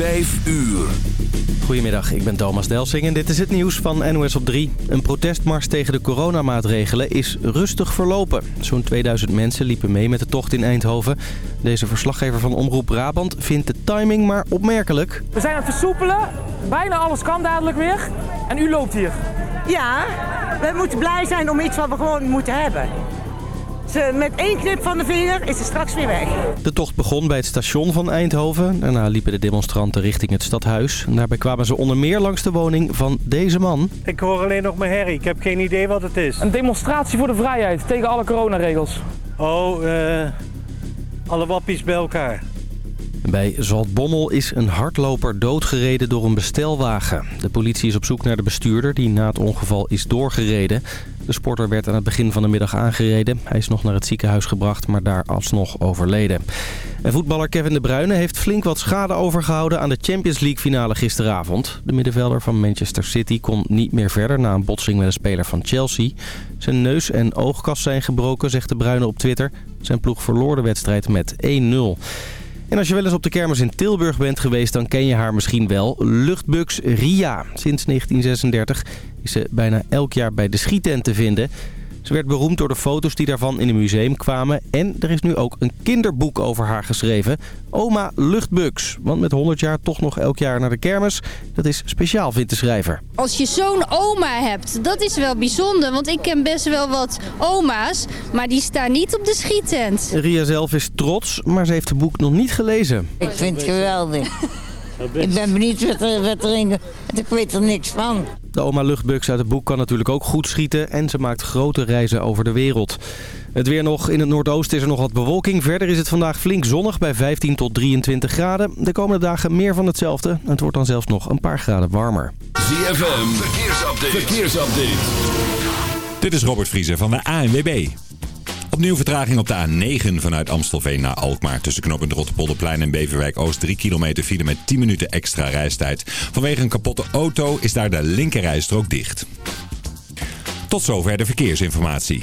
Vijf uur. Goedemiddag, ik ben Thomas Delsing en dit is het nieuws van NOS op 3. Een protestmars tegen de coronamaatregelen is rustig verlopen. Zo'n 2000 mensen liepen mee met de tocht in Eindhoven. Deze verslaggever van Omroep Brabant vindt de timing maar opmerkelijk. We zijn aan het versoepelen. Bijna alles kan dadelijk weer. En u loopt hier. Ja, we moeten blij zijn om iets wat we gewoon moeten hebben. Ze, met één knip van de vinger is ze straks weer weg. De tocht begon bij het station van Eindhoven. Daarna liepen de demonstranten richting het stadhuis. Daarbij kwamen ze onder meer langs de woning van deze man. Ik hoor alleen nog mijn herrie. Ik heb geen idee wat het is. Een demonstratie voor de vrijheid tegen alle coronaregels. Oh, eh... alle wappies bij elkaar. Bij Zaltbommel is een hardloper doodgereden door een bestelwagen. De politie is op zoek naar de bestuurder die na het ongeval is doorgereden. De sporter werd aan het begin van de middag aangereden. Hij is nog naar het ziekenhuis gebracht, maar daar alsnog overleden. En voetballer Kevin De Bruyne heeft flink wat schade overgehouden aan de Champions League finale gisteravond. De middenvelder van Manchester City kon niet meer verder na een botsing met een speler van Chelsea. Zijn neus en oogkas zijn gebroken, zegt De Bruyne op Twitter. Zijn ploeg verloor de wedstrijd met 1-0. En als je wel eens op de kermis in Tilburg bent geweest, dan ken je haar misschien wel. Luchtbugs Ria. Sinds 1936 is ze bijna elk jaar bij de schietent te vinden. Ze werd beroemd door de foto's die daarvan in een museum kwamen. En er is nu ook een kinderboek over haar geschreven. Oma Luchtbugs. Want met 100 jaar toch nog elk jaar naar de kermis. Dat is speciaal, vindt de schrijver. Als je zo'n oma hebt, dat is wel bijzonder. Want ik ken best wel wat oma's, maar die staan niet op de schietent. Ria zelf is trots, maar ze heeft het boek nog niet gelezen. Ik vind het geweldig. Ik ben benieuwd wat, er, wat erin... want Ik weet er niks van. De oma Luchtbugs uit het boek kan natuurlijk ook goed schieten en ze maakt grote reizen over de wereld. Het weer nog. In het noordoosten is er nog wat bewolking. Verder is het vandaag flink zonnig bij 15 tot 23 graden. De komende dagen meer van hetzelfde. Het wordt dan zelfs nog een paar graden warmer. ZFM, verkeersupdate. verkeersupdate. Dit is Robert Vriezer van de ANWB. Opnieuw vertraging op de A9 vanuit Amstelveen naar Alkmaar. Tussen knooppunt Rotterpolderplein en Beverwijk Oost 3 kilometer file met 10 minuten extra reistijd. Vanwege een kapotte auto is daar de linkerrijstrook dicht. Tot zover de verkeersinformatie.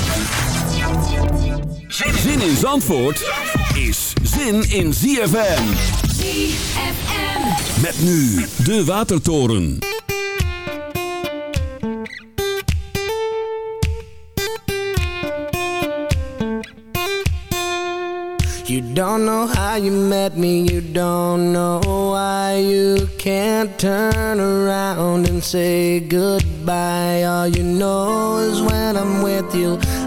Zin in Zandvoort is zin in ZFM. ZFM. Met nu de Watertoren. You don't know how you met me, you don't know why you can't turn around and say goodbye. All you know is when I'm with you,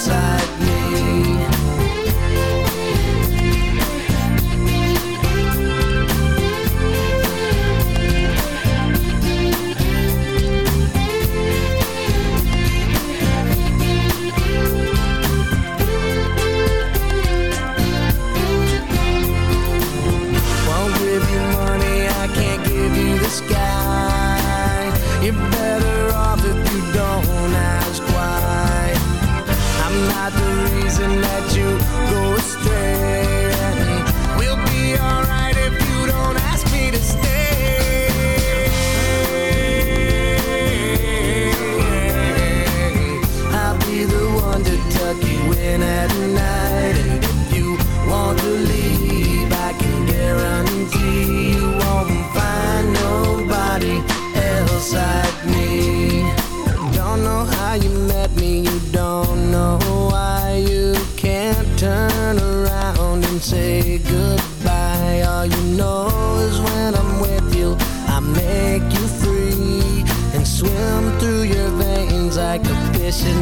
else like me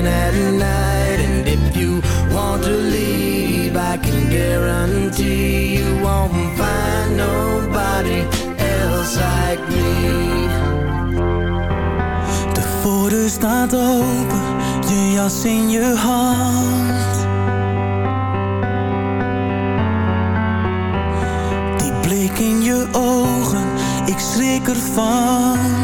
in at night. And if you want to leave I can guarantee you won't find nobody else like me. De voordeur staat open Je jas in je hand. Die blik in je ogen Ik schrik ervan.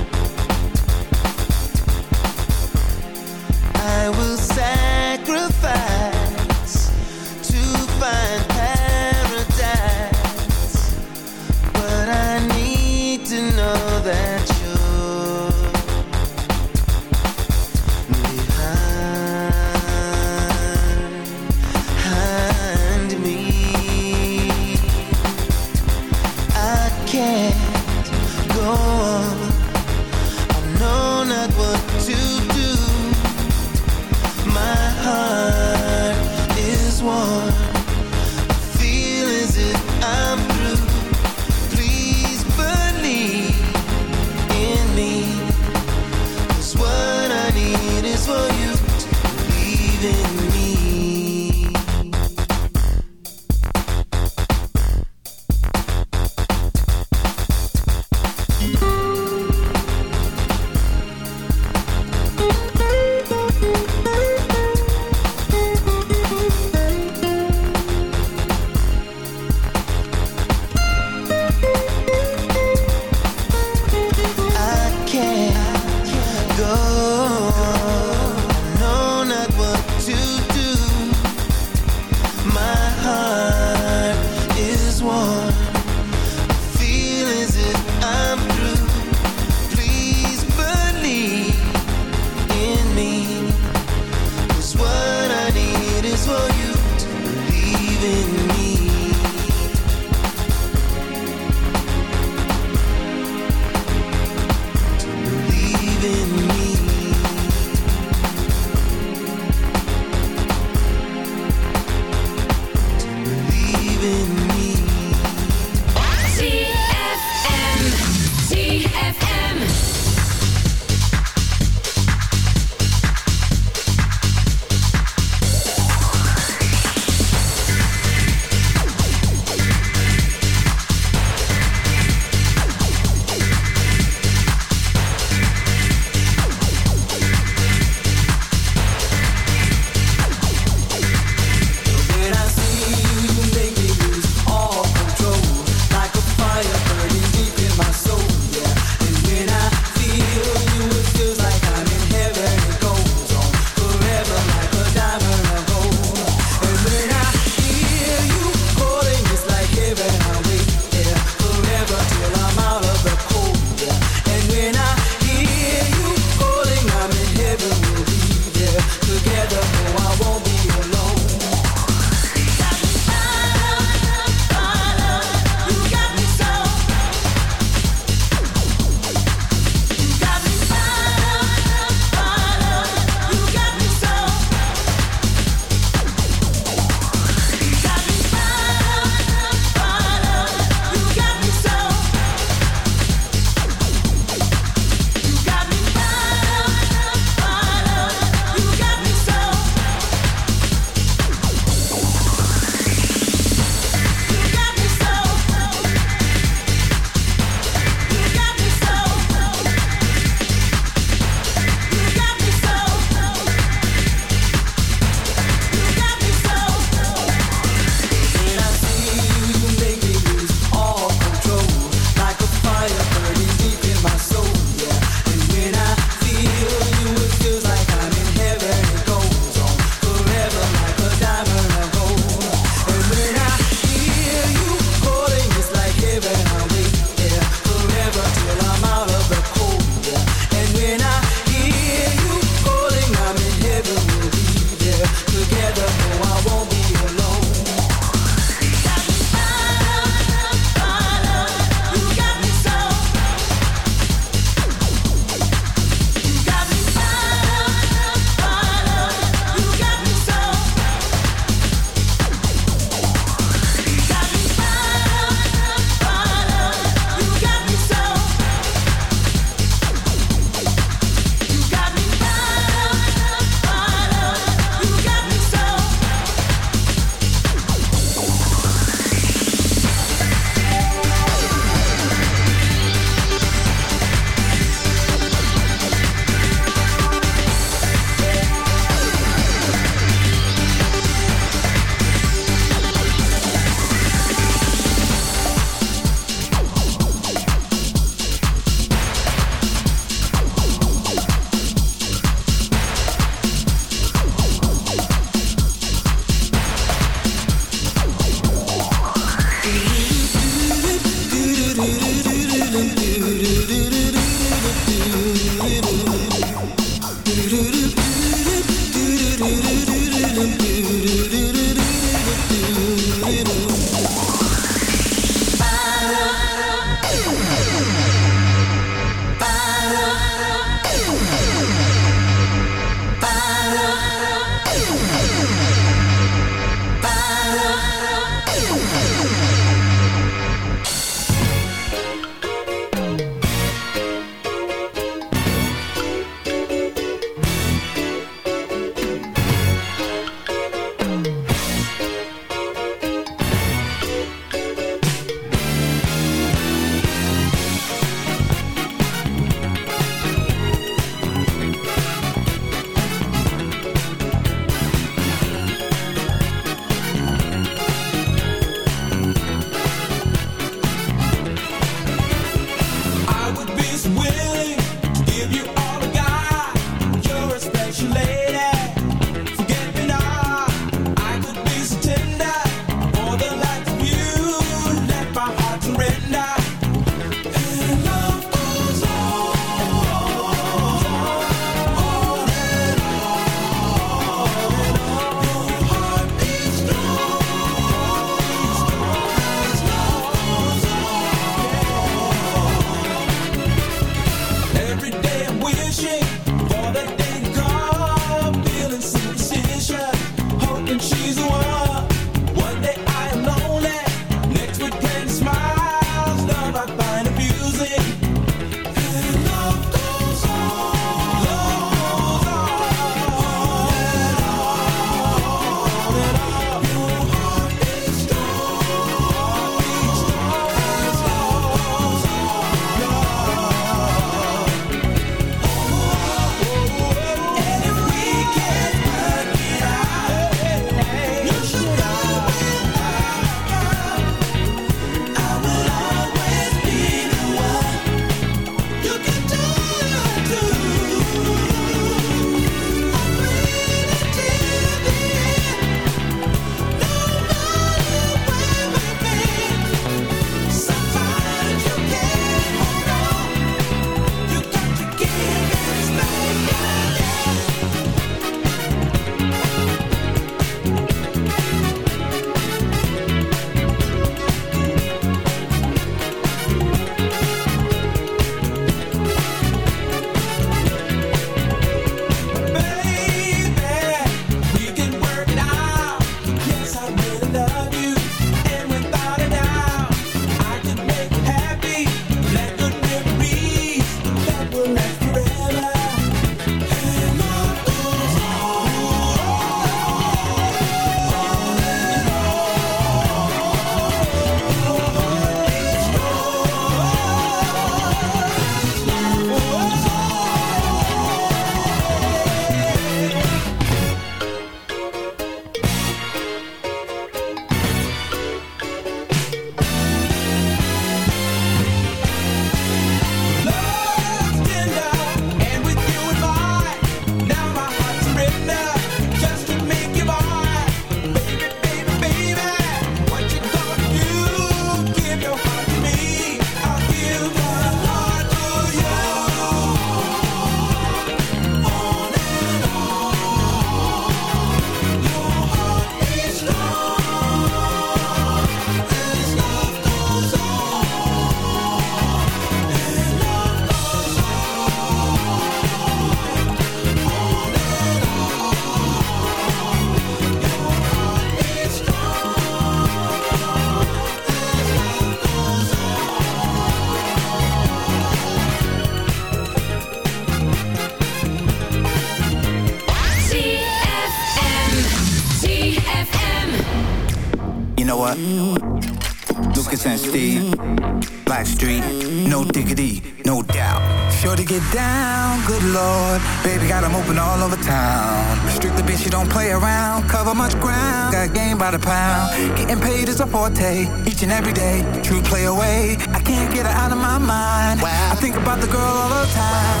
the pound. Getting paid is a forte, each and every day. True play away, I can't get her out of my mind. Wow. I think about the girl all the time.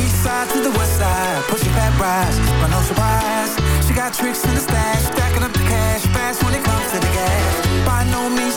East side to the west side, pushing fat rides. but no surprise. She got tricks in the stash, stacking up the cash, fast when it comes to the gas. By no means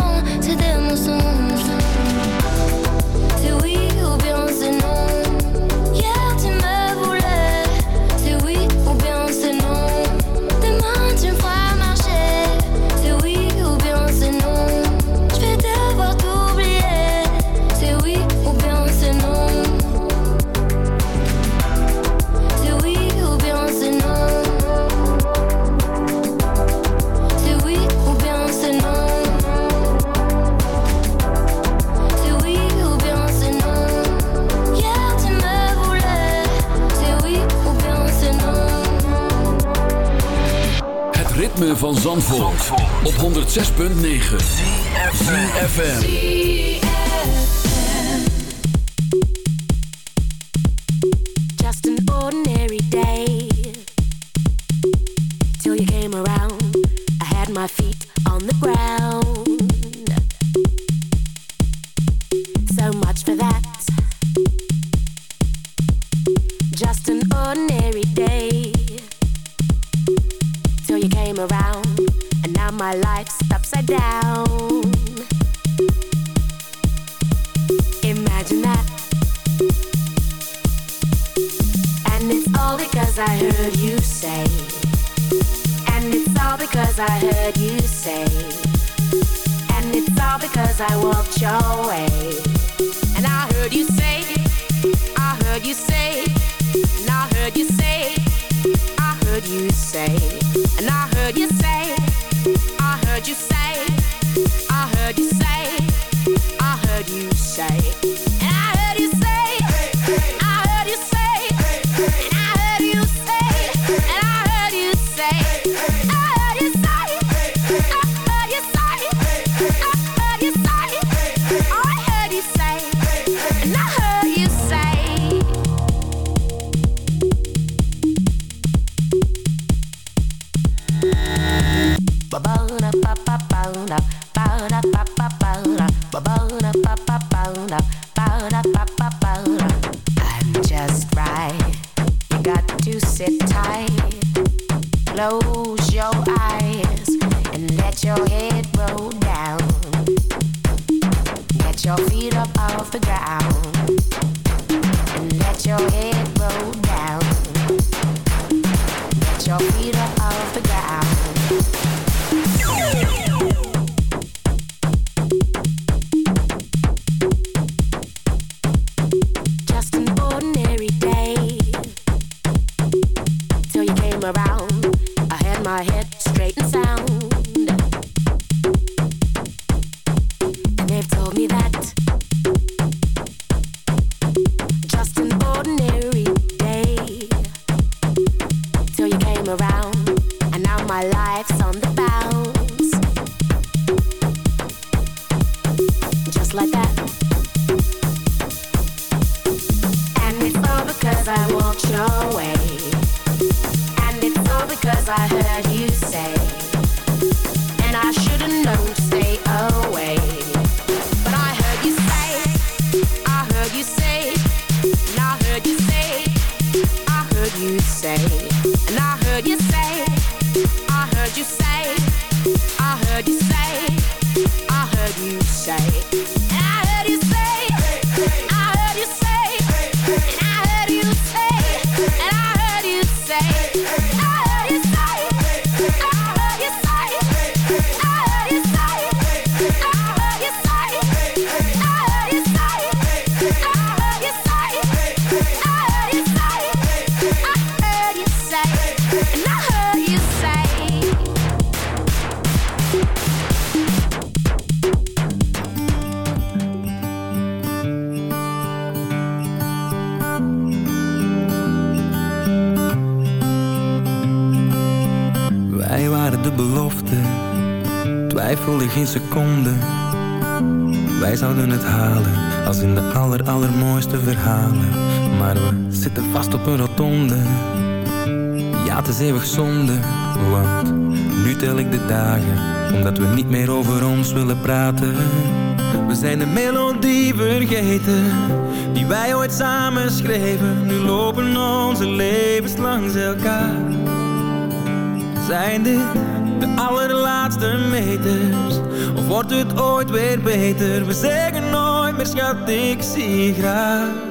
Zandvoort, op 106.9 CFM Just an ordinary day. Till you came around I had my feet eeuwig zonde, want nu tel ik de dagen, omdat we niet meer over ons willen praten. We zijn de melodie vergeten, die wij ooit samen schreven. Nu lopen onze levens langs elkaar. Zijn dit de allerlaatste meters? Of wordt het ooit weer beter? We zeggen nooit meer schat, ik zie graag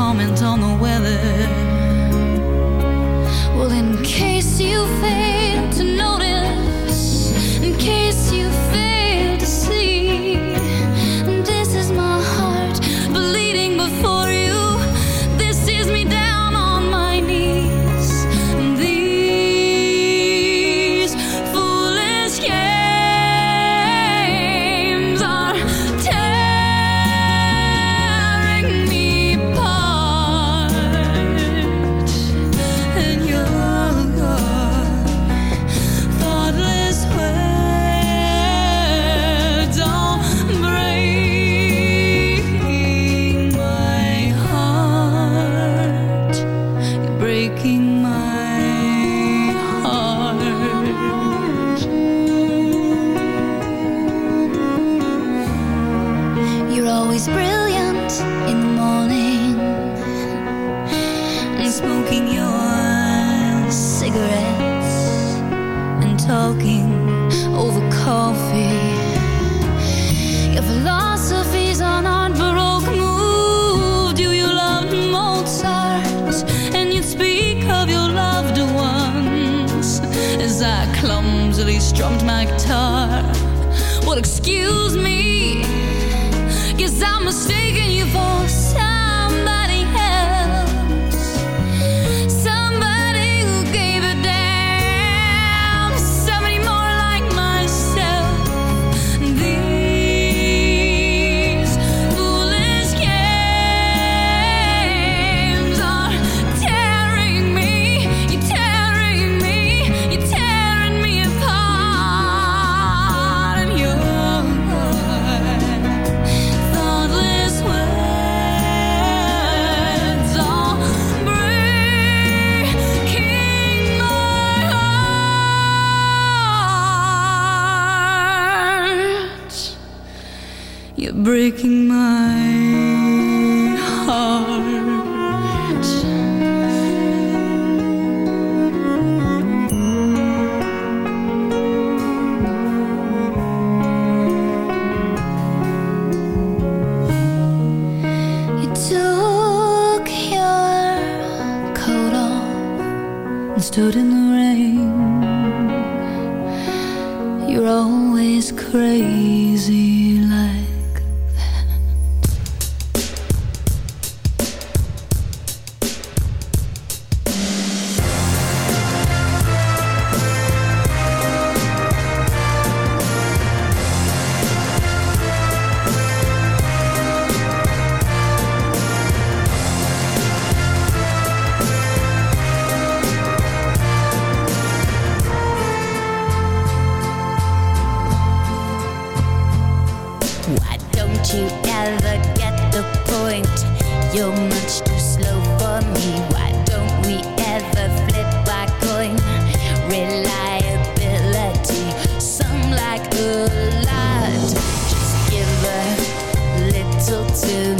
faces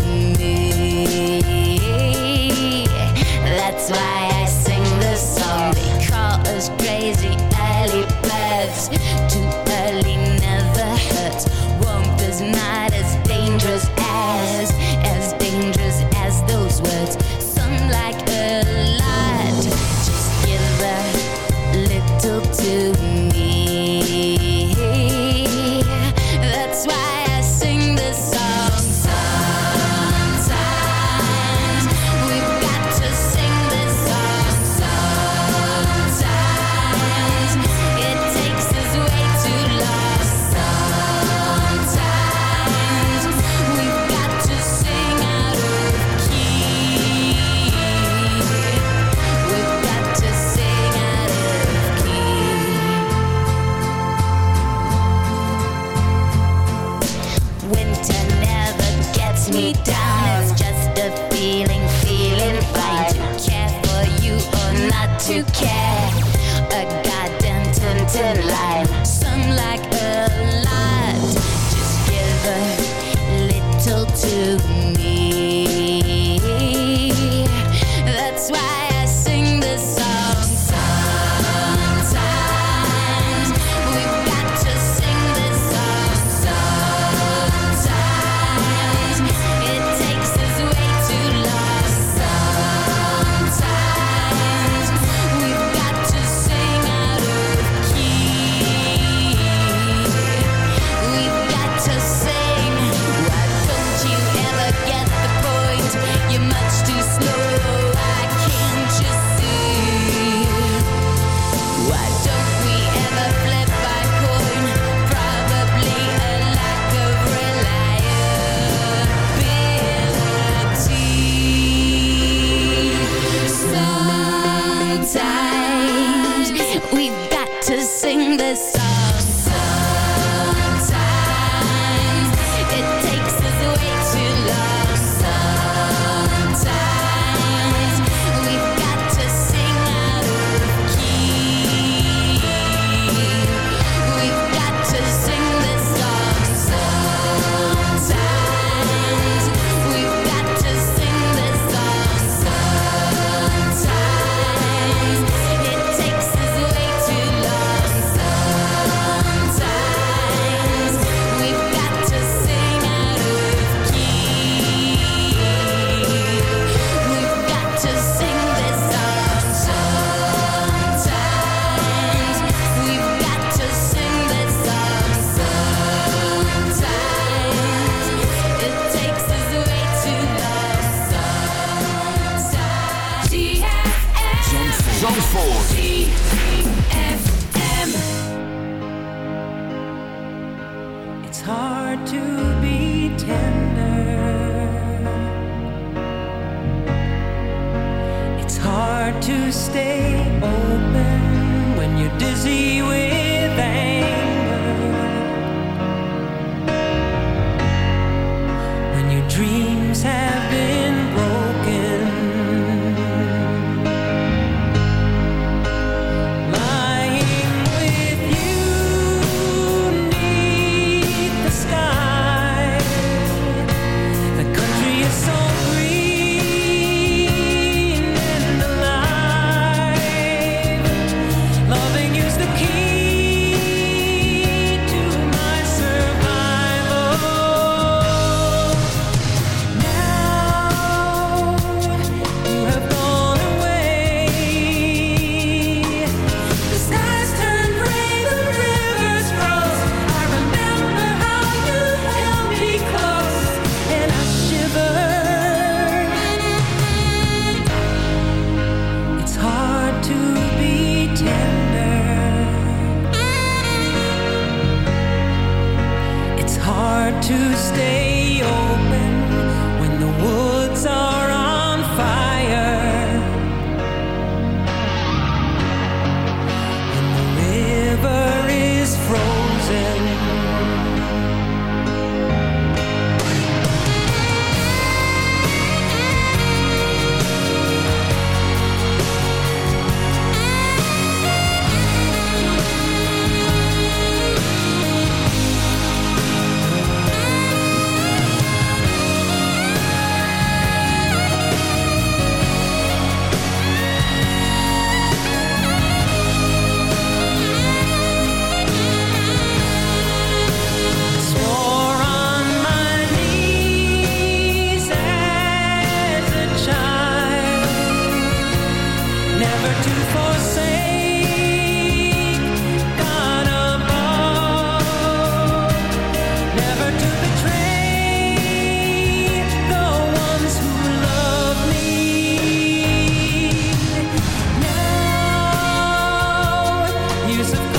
use of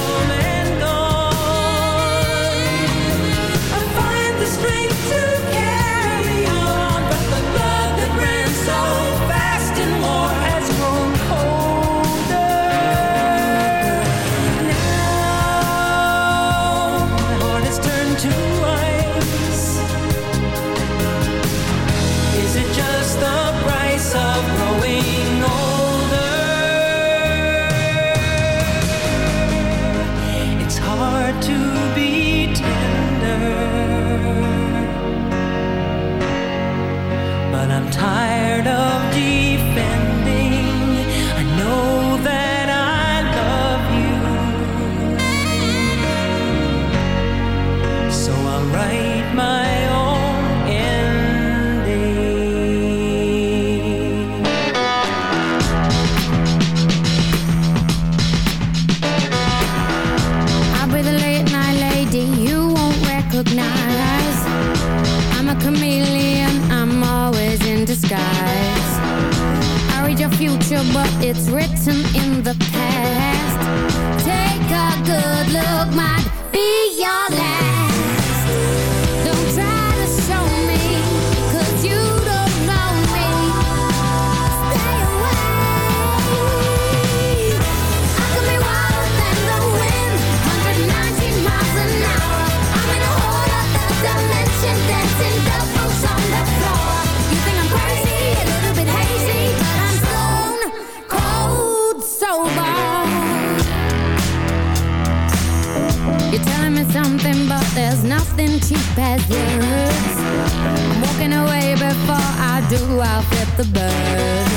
do, I'll fit the bird.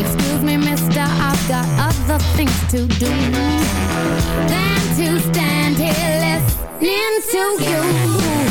Excuse me, mister, I've got other things to do than to stand here listening to you.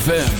ZFM.